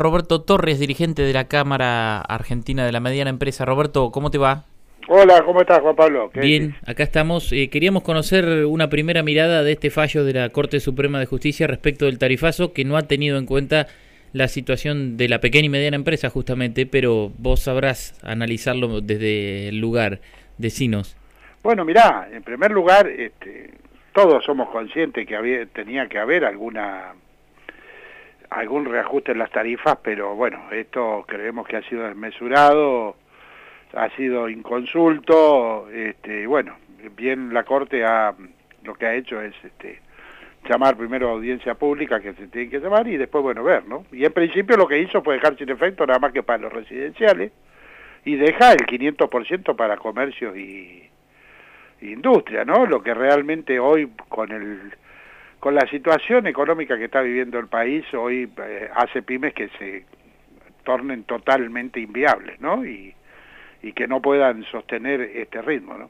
Roberto Torres, dirigente de la Cámara Argentina de la Mediana Empresa. Roberto, ¿cómo te va? Hola, ¿cómo estás, Juan Pablo? Bien, acá estamos. Eh, queríamos conocer una primera mirada de este fallo de la Corte Suprema de Justicia respecto del tarifazo, que no ha tenido en cuenta la situación de la pequeña y mediana empresa, justamente, pero vos sabrás analizarlo desde el lugar. Decinos. Bueno, mirá, en primer lugar, este, todos somos conscientes que había, tenía que haber alguna algún reajuste en las tarifas, pero bueno, esto creemos que ha sido desmesurado, ha sido inconsulto, este, bueno, bien la Corte ha, lo que ha hecho es este, llamar primero a audiencia pública que se tiene que llamar y después, bueno, ver, ¿no? Y en principio lo que hizo fue dejar sin efecto nada más que para los residenciales y deja el 500% para comercios y, y industria, ¿no? Lo que realmente hoy con el con la situación económica que está viviendo el país, hoy eh, hace pymes que se tornen totalmente inviables, ¿no? Y, y que no puedan sostener este ritmo, ¿no?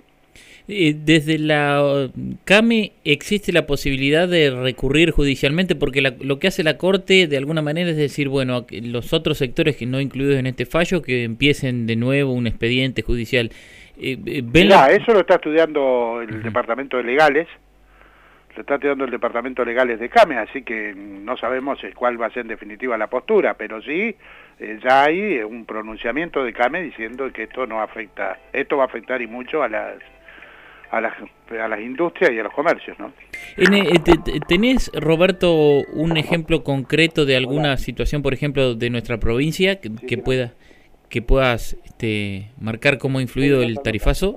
Desde la CAME existe la posibilidad de recurrir judicialmente porque lo que hace la Corte de alguna manera es decir, bueno, los otros sectores que no incluidos en este fallo que empiecen de nuevo un expediente judicial. Eh, eh eso lo está estudiando el Departamento de Legales, se está tirando el Departamento Legales de CAME, así que no sabemos eh, cuál va a ser en definitiva la postura, pero sí eh, ya hay eh, un pronunciamiento de CAME diciendo que esto no afecta, esto va a afectar y mucho a las a las, a las industrias y a los comercios, ¿no? ¿Tenés, Roberto, un ejemplo concreto de alguna situación, por ejemplo, de nuestra provincia que, pueda que puedas este, marcar cómo ha influido el tarifazo?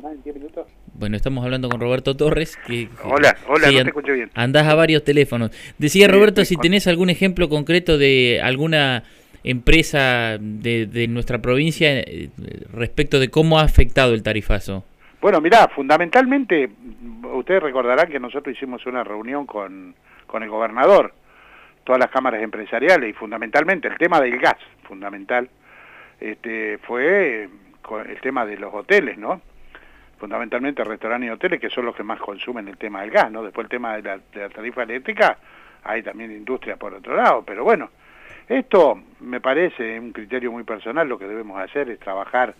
Bueno, estamos hablando con Roberto Torres. Que, hola, hola, no te escucho bien. Andás a varios teléfonos. Decía Roberto, si tenés algún ejemplo concreto de alguna empresa de, nuestra provincia eh, respecto de cómo ha afectado el tarifazo. Bueno, mirá, fundamentalmente, ustedes recordarán que nosotros hicimos una reunión con, con el gobernador, todas las cámaras empresariales, y fundamentalmente el tema del gas, fundamental, este, fue el tema de los hoteles, ¿no? Fundamentalmente restaurantes y hoteles, que son los que más consumen el tema del gas, ¿no? Después el tema de la, tarifa eléctrica, hay también industria por otro lado, pero bueno, esto me parece un criterio muy personal, lo que debemos hacer es trabajar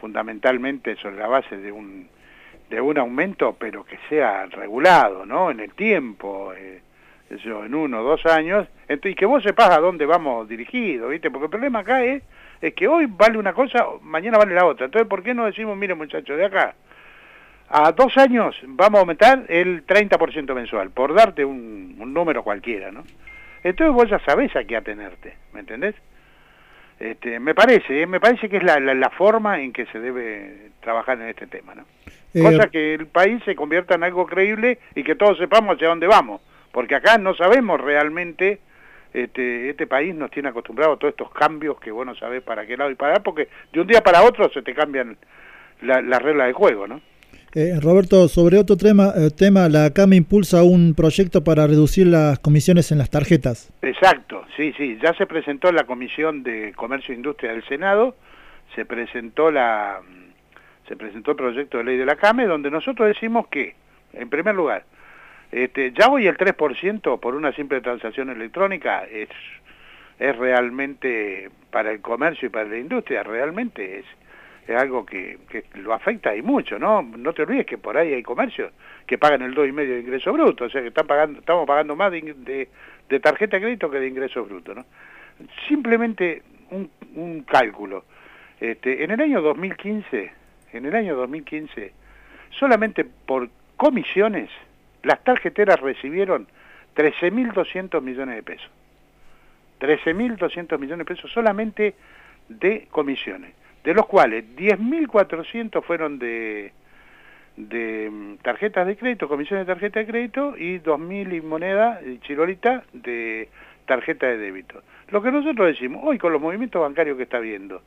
fundamentalmente sobre la base de un, de un aumento, pero que sea regulado, ¿no? En el tiempo, eh, en uno o dos años, y que vos sepas a dónde vamos dirigidos, ¿viste? Porque el problema acá es, es que hoy vale una cosa, mañana vale la otra. Entonces, ¿por qué no decimos, mire muchachos, de acá a dos años vamos a aumentar el 30% mensual, por darte un, número cualquiera, ¿no? Entonces vos ya sabés a qué atenerte, ¿me entendés? Este, me parece, ¿eh? me parece que es la, la, forma en que se debe trabajar en este tema, ¿no? Eh, Cosa que el país se convierta en algo creíble y que todos sepamos hacia dónde vamos, porque acá no sabemos realmente, este, este país nos tiene acostumbrado a todos estos cambios que vos no sabés para qué lado y para porque de un día para otro se te cambian las la reglas de juego, ¿no? Eh, Roberto, sobre otro tema, eh, tema, la CAME impulsa un proyecto para reducir las comisiones en las tarjetas. Exacto, sí, sí, ya se presentó en la Comisión de Comercio e Industria del Senado, se presentó la se presentó el proyecto de ley de la CAME, donde nosotros decimos que, en primer lugar, este, ya hoy el 3% por una simple transacción electrónica es, es realmente para el comercio y para la industria, realmente es es algo que, que, lo afecta y mucho, ¿no? No te olvides que por ahí hay comercios que pagan el 2,5 de ingreso bruto, o sea que están pagando, estamos pagando más de, de, tarjeta de crédito que de ingreso bruto, ¿no? Simplemente un, un cálculo. Este, en el año 2015, en el año 2015, solamente por comisiones, las tarjeteras recibieron 13.200 millones de pesos. 13.200 millones de pesos solamente de comisiones de los cuales 10.400 fueron de, mm, tarjetas de crédito, comisiones de tarjeta de crédito, y 2.000 y moneda, y chirolita, de tarjeta de débito. Lo que nosotros decimos, hoy con los movimientos bancarios que está viendo,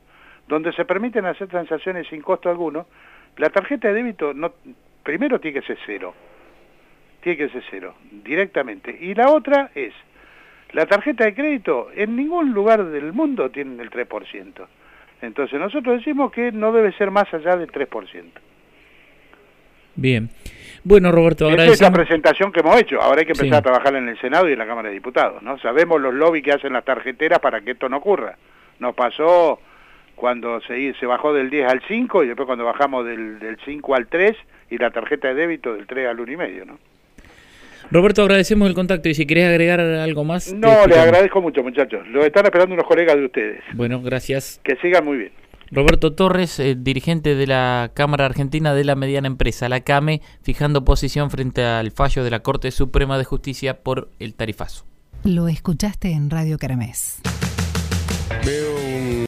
donde se permiten hacer transacciones sin costo alguno, la tarjeta de débito no, primero tiene que ser cero, tiene que ser cero, directamente. Y la otra es, la tarjeta de crédito en ningún lugar del mundo tienen el 3%. Entonces nosotros decimos que no debe ser más allá del 3%. Bien. Bueno, Roberto, Esa agradecemos. es la presentación que hemos hecho. Ahora hay que empezar a trabajar en el Senado y en la Cámara de Diputados, ¿no? Sabemos los lobbies que hacen las tarjeteras para que esto no ocurra. Nos pasó cuando se, se bajó del 10 al 5 y después cuando bajamos del, del 5 al 3 y la tarjeta de débito del 3 al 1,5, ¿no? Roberto, agradecemos el contacto y si querés agregar algo más. No, les agradezco mucho, muchachos. Lo están esperando unos colegas de ustedes. Bueno, gracias. Que sigan muy bien. Roberto Torres, eh, dirigente de la Cámara Argentina de la Mediana Empresa, la CAME, fijando posición frente al fallo de la Corte Suprema de Justicia por el tarifazo. Lo escuchaste en Radio Caramés. Veo un